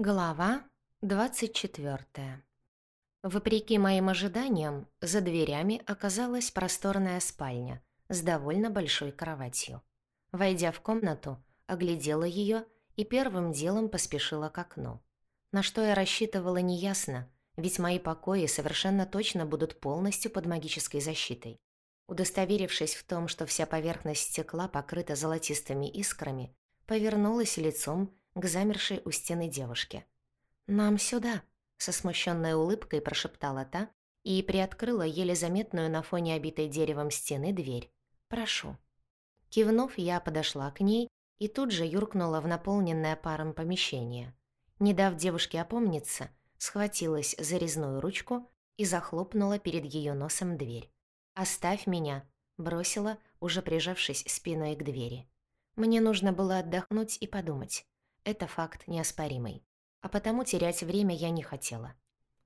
Глава 24. Вопреки моим ожиданиям, за дверями оказалась просторная спальня с довольно большой кроватью. Войдя в комнату, оглядела ее и первым делом поспешила к окну. На что я рассчитывала неясно, ведь мои покои совершенно точно будут полностью под магической защитой. Удостоверившись в том, что вся поверхность стекла покрыта золотистыми искрами, повернулась лицом к замершей у стены девушке. «Нам сюда», — со смущенной улыбкой прошептала та и приоткрыла еле заметную на фоне обитой деревом стены дверь. «Прошу». Кивнув, я подошла к ней и тут же юркнула в наполненное паром помещение. Не дав девушке опомниться, схватилась за резную ручку и захлопнула перед ее носом дверь. «Оставь меня», — бросила, уже прижавшись спиной к двери. Мне нужно было отдохнуть и подумать. Это факт неоспоримый. А потому терять время я не хотела.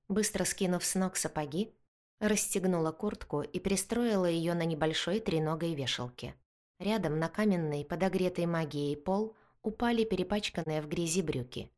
Быстро скинув с ног сапоги, расстегнула куртку и пристроила ее на небольшой треногой вешалке. Рядом на каменный, подогретый магией пол упали перепачканные в грязи брюки.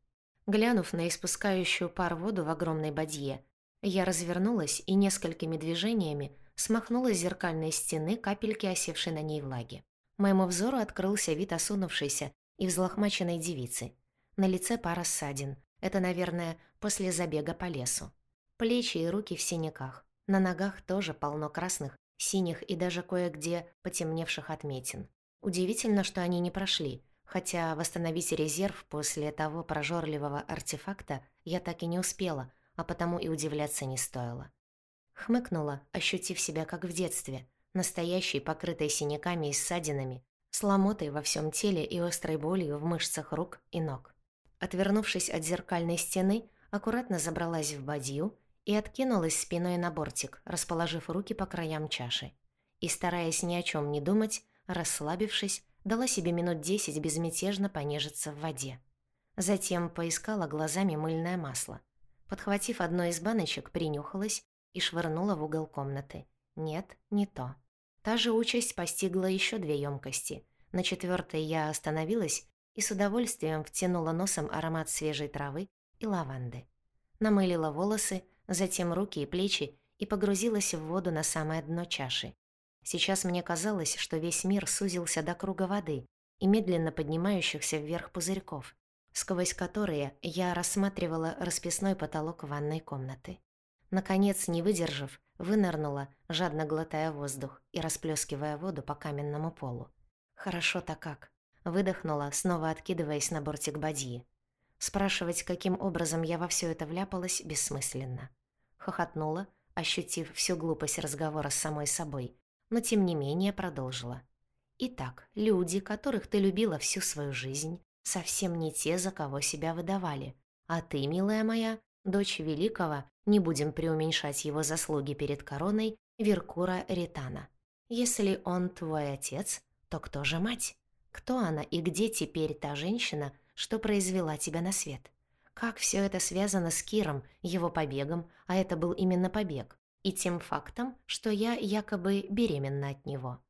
Глянув на испускающую пар воду в огромной бадье, я развернулась и несколькими движениями смахнула с зеркальной стены капельки осевшей на ней влаги. Моему взору открылся вид осунувшейся и взлохмаченной девицы. На лице пара ссадин. Это, наверное, после забега по лесу. Плечи и руки в синяках. На ногах тоже полно красных, синих и даже кое-где потемневших отметин. Удивительно, что они не прошли, хотя восстановить резерв после того прожорливого артефакта я так и не успела, а потому и удивляться не стоило. Хмыкнула, ощутив себя как в детстве, настоящей, покрытой синяками и ссадинами, с ломотой во всем теле и острой болью в мышцах рук и ног. Отвернувшись от зеркальной стены, аккуратно забралась в бадью и откинулась спиной на бортик, расположив руки по краям чаши. И, стараясь ни о чем не думать, расслабившись, дала себе минут десять безмятежно понежиться в воде. Затем поискала глазами мыльное масло. Подхватив одно из баночек, принюхалась и швырнула в угол комнаты. Нет, не то. Та же участь постигла еще две емкости. На четвертой я остановилась и с удовольствием втянула носом аромат свежей травы и лаванды. Намылила волосы, затем руки и плечи и погрузилась в воду на самое дно чаши. Сейчас мне казалось, что весь мир сузился до круга воды и медленно поднимающихся вверх пузырьков, сквозь которые я рассматривала расписной потолок ванной комнаты. Наконец, не выдержав, вынырнула, жадно глотая воздух и расплескивая воду по каменному полу. Хорошо-то как. Выдохнула, снова откидываясь на бортик бадьи. Спрашивать, каким образом я во все это вляпалась, бессмысленно. Хохотнула, ощутив всю глупость разговора с самой собой, но тем не менее продолжила. «Итак, люди, которых ты любила всю свою жизнь, совсем не те, за кого себя выдавали. А ты, милая моя, дочь великого, не будем преуменьшать его заслуги перед короной, Веркура Ритана. Если он твой отец, то кто же мать? Кто она и где теперь та женщина, что произвела тебя на свет? Как все это связано с Киром, его побегом, а это был именно побег, и тем фактом, что я якобы беременна от него?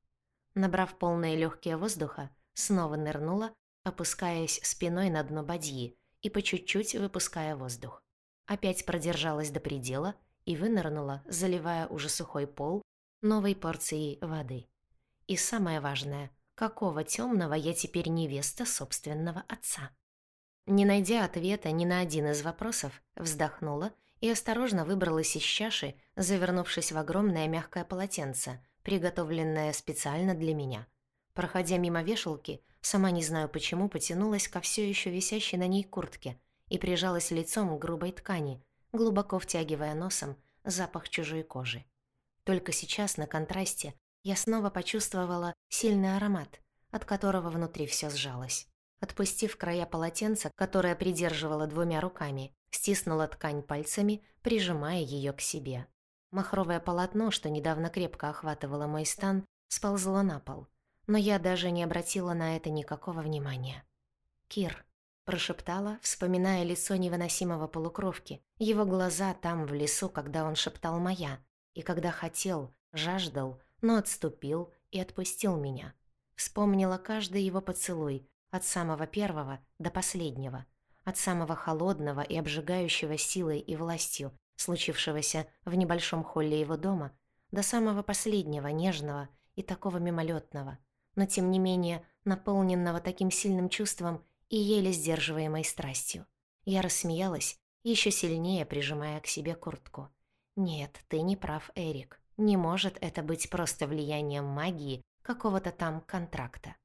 Набрав полные легкие воздуха, снова нырнула, опускаясь спиной на дно бадьи и по чуть-чуть выпуская воздух опять продержалась до предела и вынырнула, заливая уже сухой пол новой порцией воды. И самое важное, какого темного я теперь невеста собственного отца? Не найдя ответа ни на один из вопросов, вздохнула и осторожно выбралась из чаши, завернувшись в огромное мягкое полотенце, приготовленное специально для меня. Проходя мимо вешалки, сама не знаю почему, потянулась ко все еще висящей на ней куртке, и прижалась лицом к грубой ткани, глубоко втягивая носом запах чужой кожи. Только сейчас, на контрасте, я снова почувствовала сильный аромат, от которого внутри все сжалось. Отпустив края полотенца, которое придерживала двумя руками, стиснула ткань пальцами, прижимая ее к себе. Махровое полотно, что недавно крепко охватывало мой стан, сползло на пол, но я даже не обратила на это никакого внимания. «Кир», Прошептала, вспоминая лицо невыносимого полукровки, его глаза там, в лесу, когда он шептал «моя», и когда хотел, жаждал, но отступил и отпустил меня. Вспомнила каждый его поцелуй, от самого первого до последнего, От самого холодного и обжигающего силой и властью, случившегося в небольшом холле его дома, до самого последнего, нежного и такого мимолетного, но тем не менее наполненного таким сильным чувством и еле сдерживаемой страстью. Я рассмеялась, еще сильнее прижимая к себе куртку. «Нет, ты не прав, Эрик. Не может это быть просто влиянием магии какого-то там контракта».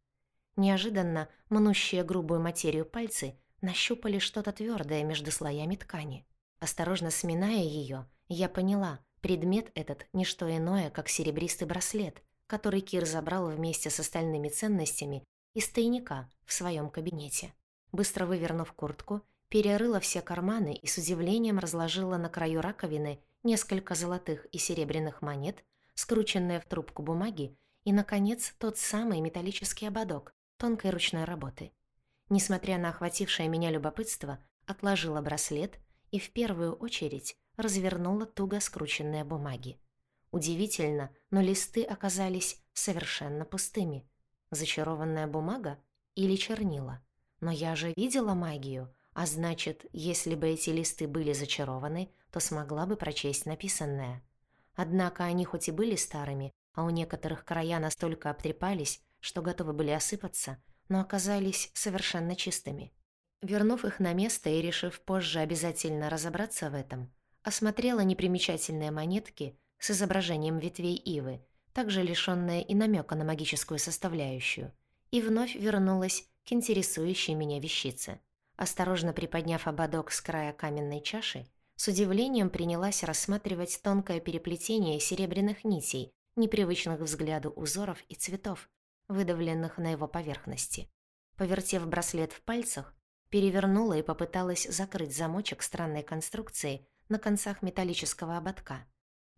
Неожиданно мнущие грубую материю пальцы нащупали что-то твердое между слоями ткани. Осторожно сминая ее, я поняла, предмет этот – не что иное, как серебристый браслет, который Кир забрал вместе с остальными ценностями из тайника в своем кабинете. Быстро вывернув куртку, перерыла все карманы и с удивлением разложила на краю раковины несколько золотых и серебряных монет, скрученные в трубку бумаги, и, наконец, тот самый металлический ободок тонкой ручной работы. Несмотря на охватившее меня любопытство, отложила браслет и в первую очередь развернула туго скрученные бумаги. Удивительно, но листы оказались совершенно пустыми. Зачарованная бумага или чернила? Но я же видела магию — а значит, если бы эти листы были зачарованы, то смогла бы прочесть написанное. Однако они хоть и были старыми, а у некоторых края настолько обтрепались, что готовы были осыпаться, но оказались совершенно чистыми. Вернув их на место и решив позже обязательно разобраться в этом, осмотрела непримечательные монетки с изображением ветвей ивы, также лишённые и намека на магическую составляющую, и вновь вернулась к интересующей меня вещице – Осторожно приподняв ободок с края каменной чаши, с удивлением принялась рассматривать тонкое переплетение серебряных нитей, непривычных взгляду узоров и цветов, выдавленных на его поверхности. Повертев браслет в пальцах, перевернула и попыталась закрыть замочек странной конструкции на концах металлического ободка.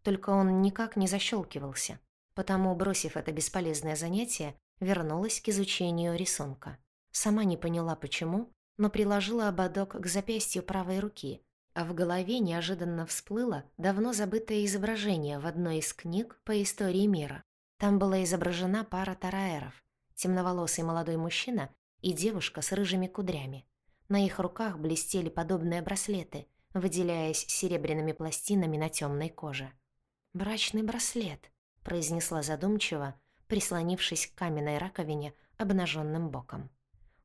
Только он никак не защелкивался, потому, бросив это бесполезное занятие, вернулась к изучению рисунка. Сама не поняла, почему, но приложила ободок к запястью правой руки, а в голове неожиданно всплыло давно забытое изображение в одной из книг по истории мира. Там была изображена пара тараэров, темноволосый молодой мужчина и девушка с рыжими кудрями. На их руках блестели подобные браслеты, выделяясь серебряными пластинами на темной коже. «Брачный браслет», — произнесла задумчиво, прислонившись к каменной раковине обнаженным боком.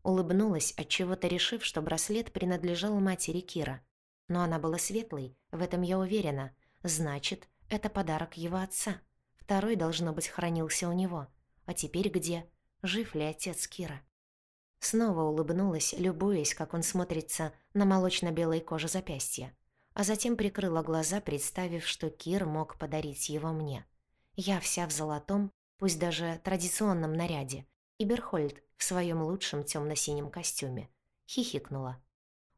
Улыбнулась, отчего-то решив, что браслет принадлежал матери Кира. Но она была светлой, в этом я уверена. Значит, это подарок его отца. Второй, должно быть, хранился у него. А теперь где? Жив ли отец Кира? Снова улыбнулась, любуясь, как он смотрится на молочно-белой коже запястья. А затем прикрыла глаза, представив, что Кир мог подарить его мне. Я вся в золотом, пусть даже традиционном наряде, и Берхольд в своем лучшем темно-синем костюме. Хихикнула.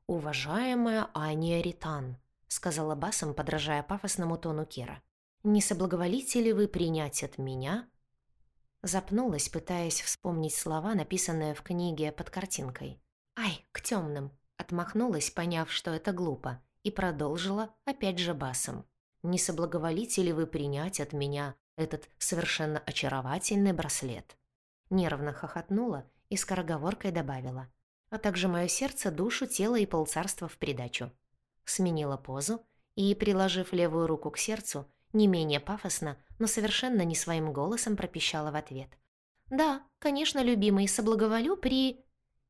«Уважаемая Ания Ритан», — сказала басом, подражая пафосному тону Кира. «Не соблаговолите ли вы принять от меня?» Запнулась, пытаясь вспомнить слова, написанные в книге под картинкой. «Ай, к темным!» — отмахнулась, поняв, что это глупо, и продолжила опять же басом. «Не соблаговолите ли вы принять от меня этот совершенно очаровательный браслет?» Нервно хохотнула и скороговоркой добавила. А также мое сердце, душу, тело и полцарства в придачу. Сменила позу и, приложив левую руку к сердцу, не менее пафосно, но совершенно не своим голосом пропищала в ответ. «Да, конечно, любимый, соблаговолю при...»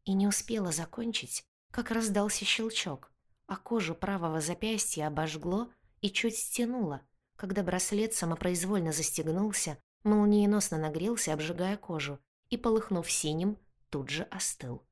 И не успела закончить, как раздался щелчок, а кожу правого запястья обожгло и чуть стянуло, когда браслет самопроизвольно застегнулся, молниеносно нагрелся, обжигая кожу, и, полыхнув синим, тут же остыл.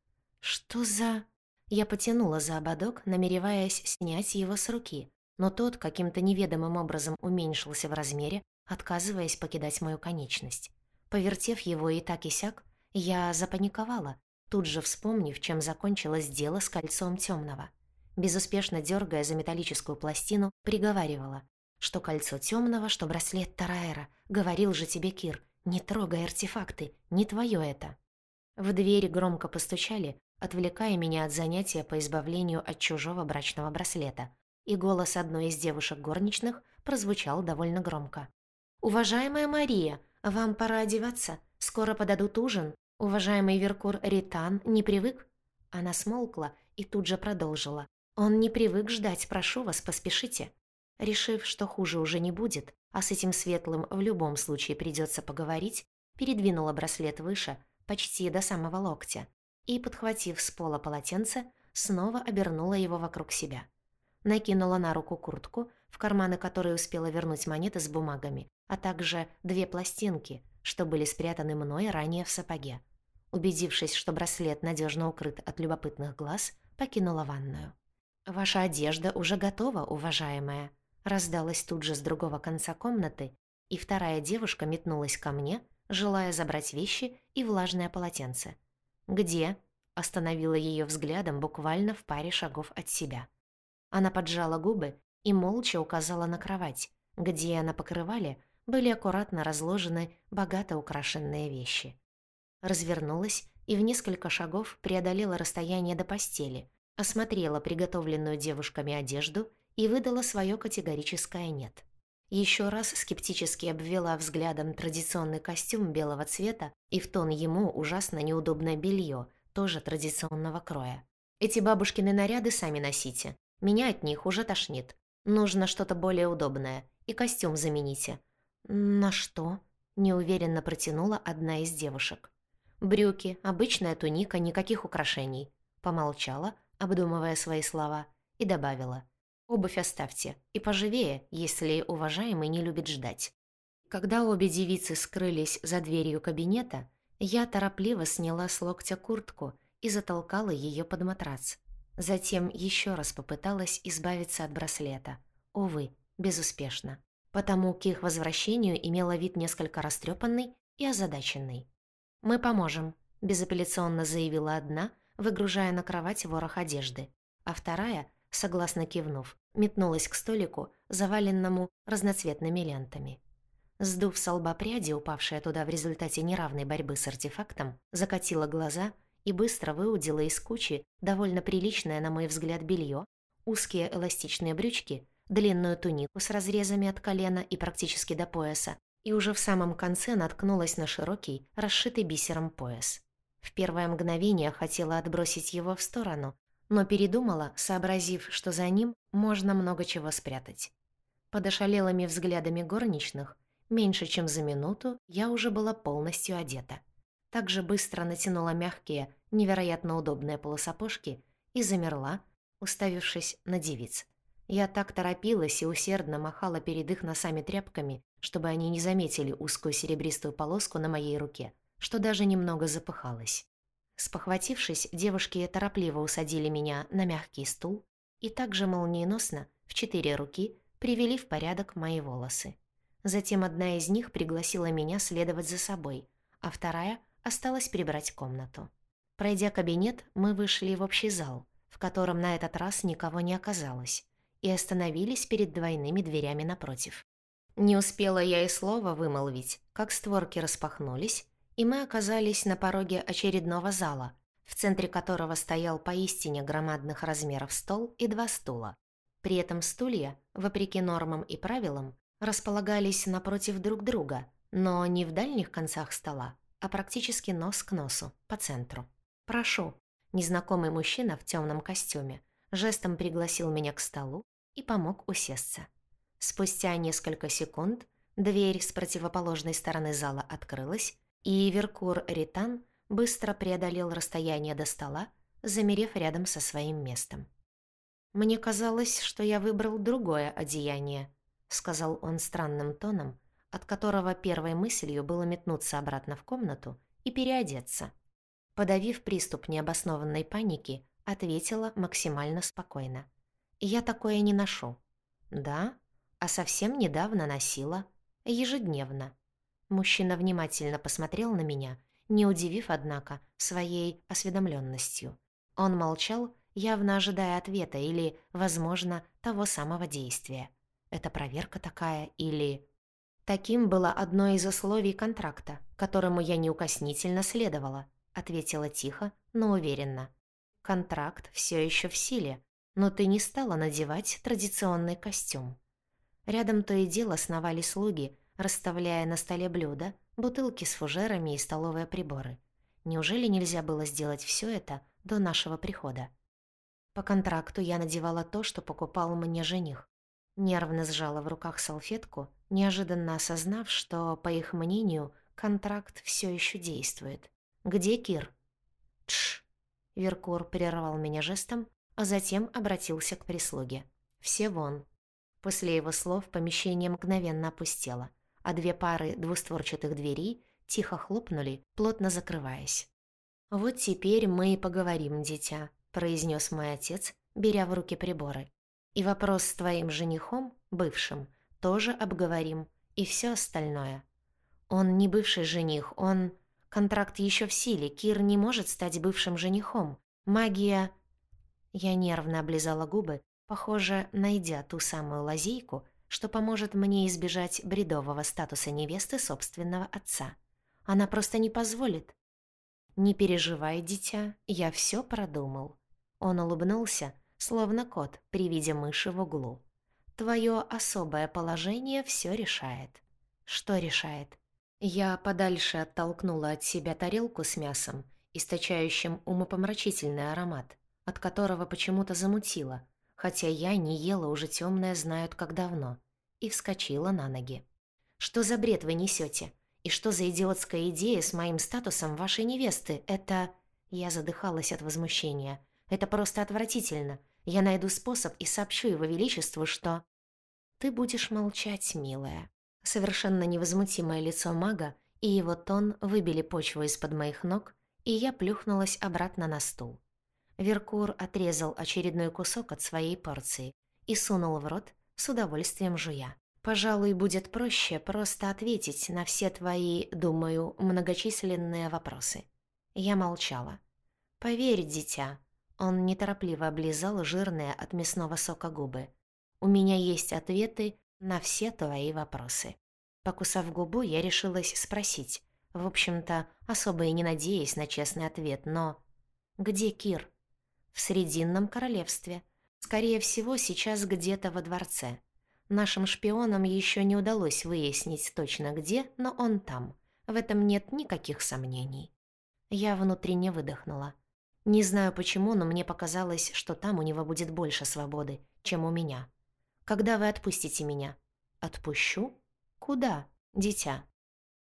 «Что за...» Я потянула за ободок, намереваясь снять его с руки, но тот каким-то неведомым образом уменьшился в размере, отказываясь покидать мою конечность. Повертев его и так и сяк, я запаниковала, тут же вспомнив, чем закончилось дело с кольцом темного. Безуспешно дергая за металлическую пластину, приговаривала, что кольцо темного, что браслет Тараэра. Говорил же тебе Кир, «Не трогай артефакты, не твое это». В двери громко постучали, отвлекая меня от занятия по избавлению от чужого брачного браслета, и голос одной из девушек горничных прозвучал довольно громко. «Уважаемая Мария, вам пора одеваться, скоро подадут ужин. Уважаемый Веркур Ритан не привык?» Она смолкла и тут же продолжила. «Он не привык ждать, прошу вас, поспешите». Решив, что хуже уже не будет, а с этим светлым в любом случае придется поговорить, передвинула браслет выше, почти до самого локтя, и, подхватив с пола полотенце, снова обернула его вокруг себя. Накинула на руку куртку, в карманы которой успела вернуть монеты с бумагами, а также две пластинки, что были спрятаны мной ранее в сапоге. Убедившись, что браслет надежно укрыт от любопытных глаз, покинула ванную. «Ваша одежда уже готова, уважаемая», раздалась тут же с другого конца комнаты, и вторая девушка метнулась ко мне, желая забрать вещи и влажное полотенце. «Где?» – остановила ее взглядом буквально в паре шагов от себя. Она поджала губы и молча указала на кровать, где на покрывале были аккуратно разложены богато украшенные вещи. Развернулась и в несколько шагов преодолела расстояние до постели, осмотрела приготовленную девушками одежду и выдала свое категорическое «нет». Еще раз скептически обвела взглядом традиционный костюм белого цвета и в тон ему ужасно неудобное белье, тоже традиционного кроя. Эти бабушкины наряды сами носите. Меня от них уже тошнит. Нужно что-то более удобное. И костюм замените. На что? Неуверенно протянула одна из девушек. Брюки, обычная туника, никаких украшений. Помолчала, обдумывая свои слова, и добавила. Обувь оставьте. И поживее, если уважаемый не любит ждать. Когда обе девицы скрылись за дверью кабинета, я торопливо сняла с локтя куртку и затолкала ее под матрац. Затем еще раз попыталась избавиться от браслета. Увы, безуспешно. Потому к их возвращению имела вид несколько растрепанный и озадаченный. «Мы поможем», – безапелляционно заявила одна, выгружая на кровать ворох одежды, а вторая – согласно кивнув, метнулась к столику, заваленному разноцветными лентами. Сдув с лба пряди, упавшая туда в результате неравной борьбы с артефактом, закатила глаза и быстро выудила из кучи довольно приличное, на мой взгляд, белье, узкие эластичные брючки, длинную тунику с разрезами от колена и практически до пояса, и уже в самом конце наткнулась на широкий, расшитый бисером пояс. В первое мгновение хотела отбросить его в сторону, но передумала, сообразив, что за ним можно много чего спрятать. Под ошалелыми взглядами горничных, меньше чем за минуту я уже была полностью одета. Также быстро натянула мягкие, невероятно удобные полусапожки и замерла, уставившись на девиц. Я так торопилась и усердно махала перед их носами тряпками, чтобы они не заметили узкую серебристую полоску на моей руке, что даже немного запыхалась. Спохватившись, девушки торопливо усадили меня на мягкий стул и также молниеносно, в четыре руки, привели в порядок мои волосы. Затем одна из них пригласила меня следовать за собой, а вторая осталась прибрать комнату. Пройдя кабинет, мы вышли в общий зал, в котором на этот раз никого не оказалось, и остановились перед двойными дверями напротив. Не успела я и слова вымолвить, как створки распахнулись, и мы оказались на пороге очередного зала, в центре которого стоял поистине громадных размеров стол и два стула. При этом стулья, вопреки нормам и правилам, располагались напротив друг друга, но не в дальних концах стола, а практически нос к носу, по центру. «Прошу», незнакомый мужчина в темном костюме жестом пригласил меня к столу и помог усесться. Спустя несколько секунд дверь с противоположной стороны зала открылась, и Веркур Ритан быстро преодолел расстояние до стола, замерев рядом со своим местом. «Мне казалось, что я выбрал другое одеяние», — сказал он странным тоном, от которого первой мыслью было метнуться обратно в комнату и переодеться. Подавив приступ необоснованной паники, ответила максимально спокойно. «Я такое не ношу». «Да? А совсем недавно носила. Ежедневно. Мужчина внимательно посмотрел на меня, не удивив, однако, своей осведомленностью. Он молчал, явно ожидая ответа или, возможно, того самого действия. Это проверка такая или... Таким было одно из условий контракта, которому я неукоснительно следовала, ответила тихо, но уверенно. Контракт все еще в силе, но ты не стала надевать традиционный костюм. Рядом то и дело сновали слуги, расставляя на столе блюда, бутылки с фужерами и столовые приборы. Неужели нельзя было сделать все это до нашего прихода? По контракту я надевала то, что покупал мне жених. Нервно сжала в руках салфетку, неожиданно осознав, что, по их мнению, контракт все еще действует. «Где Кир?» «Тш!» Веркур прервал меня жестом, а затем обратился к прислуге. «Все вон!» После его слов помещение мгновенно опустело, а две пары двустворчатых дверей тихо хлопнули, плотно закрываясь. «Вот теперь мы и поговорим, дитя», — произнес мой отец, беря в руки приборы. «И вопрос с твоим женихом, бывшим, тоже обговорим, и все остальное. Он не бывший жених, он... Контракт еще в силе, Кир не может стать бывшим женихом. Магия...» Я нервно облизала губы, похоже, найдя ту самую лазейку, что поможет мне избежать бредового статуса невесты собственного отца. Она просто не позволит. «Не переживай, дитя, я все продумал». Он улыбнулся, словно кот при виде мыши в углу. «Твое особое положение все решает». «Что решает?» Я подальше оттолкнула от себя тарелку с мясом, источающим умопомрачительный аромат, от которого почему-то замутило, хотя я не ела уже темное знают как давно, и вскочила на ноги. «Что за бред вы несете? И что за идиотская идея с моим статусом вашей невесты? Это...» Я задыхалась от возмущения. «Это просто отвратительно. Я найду способ и сообщу его величеству, что...» «Ты будешь молчать, милая». Совершенно невозмутимое лицо мага и его тон выбили почву из-под моих ног, и я плюхнулась обратно на стул. Веркур отрезал очередной кусок от своей порции и сунул в рот, с удовольствием жуя. Пожалуй, будет проще просто ответить на все твои, думаю, многочисленные вопросы. Я молчала. Поверь, дитя, он неторопливо облизал жирные от мясного сока губы. У меня есть ответы на все твои вопросы. Покусав губу, я решилась спросить. В общем-то, особо и не надеясь на честный ответ, но... «Где Кир?» «В Срединном королевстве. Скорее всего, сейчас где-то во дворце. Нашим шпионам еще не удалось выяснить точно где, но он там. В этом нет никаких сомнений. Я внутренне выдохнула. Не знаю почему, но мне показалось, что там у него будет больше свободы, чем у меня. Когда вы отпустите меня? Отпущу? Куда, дитя?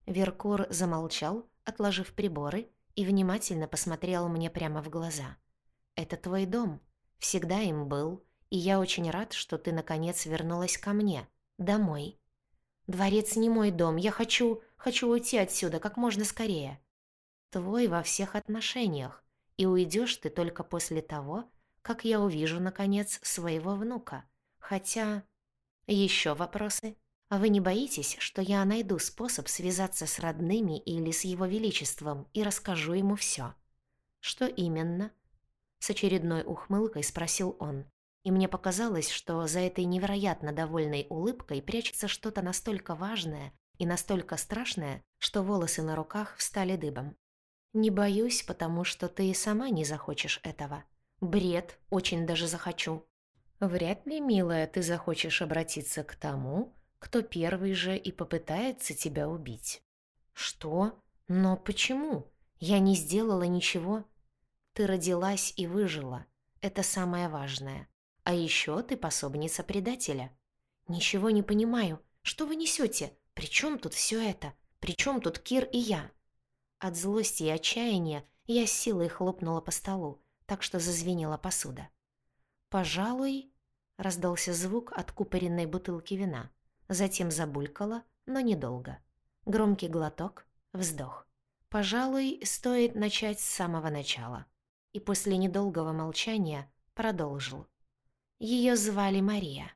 Веркур замолчал, отложив приборы, и внимательно посмотрел мне прямо в глаза. «Это твой дом. Всегда им был и я очень рад, что ты, наконец, вернулась ко мне, домой. Дворец не мой дом, я хочу, хочу уйти отсюда как можно скорее. Твой во всех отношениях, и уйдешь ты только после того, как я увижу, наконец, своего внука. Хотя... Еще вопросы? А вы не боитесь, что я найду способ связаться с родными или с его величеством и расскажу ему все? Что именно? С очередной ухмылкой спросил он, и мне показалось, что за этой невероятно довольной улыбкой прячется что-то настолько важное и настолько страшное, что волосы на руках встали дыбом. «Не боюсь, потому что ты и сама не захочешь этого. Бред, очень даже захочу». «Вряд ли, милая, ты захочешь обратиться к тому, кто первый же и попытается тебя убить». «Что? Но почему? Я не сделала ничего». «Ты родилась и выжила. Это самое важное. А еще ты пособница предателя. Ничего не понимаю. Что вы несете? При чем тут все это? При чем тут Кир и я? От злости и отчаяния я с силой хлопнула по столу, так что зазвенела посуда. «Пожалуй...» — раздался звук от купоренной бутылки вина. Затем забулькало, но недолго. Громкий глоток, вздох. «Пожалуй, стоит начать с самого начала». И после недолгого молчания продолжил. Ее звали Мария.